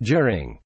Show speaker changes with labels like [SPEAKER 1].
[SPEAKER 1] during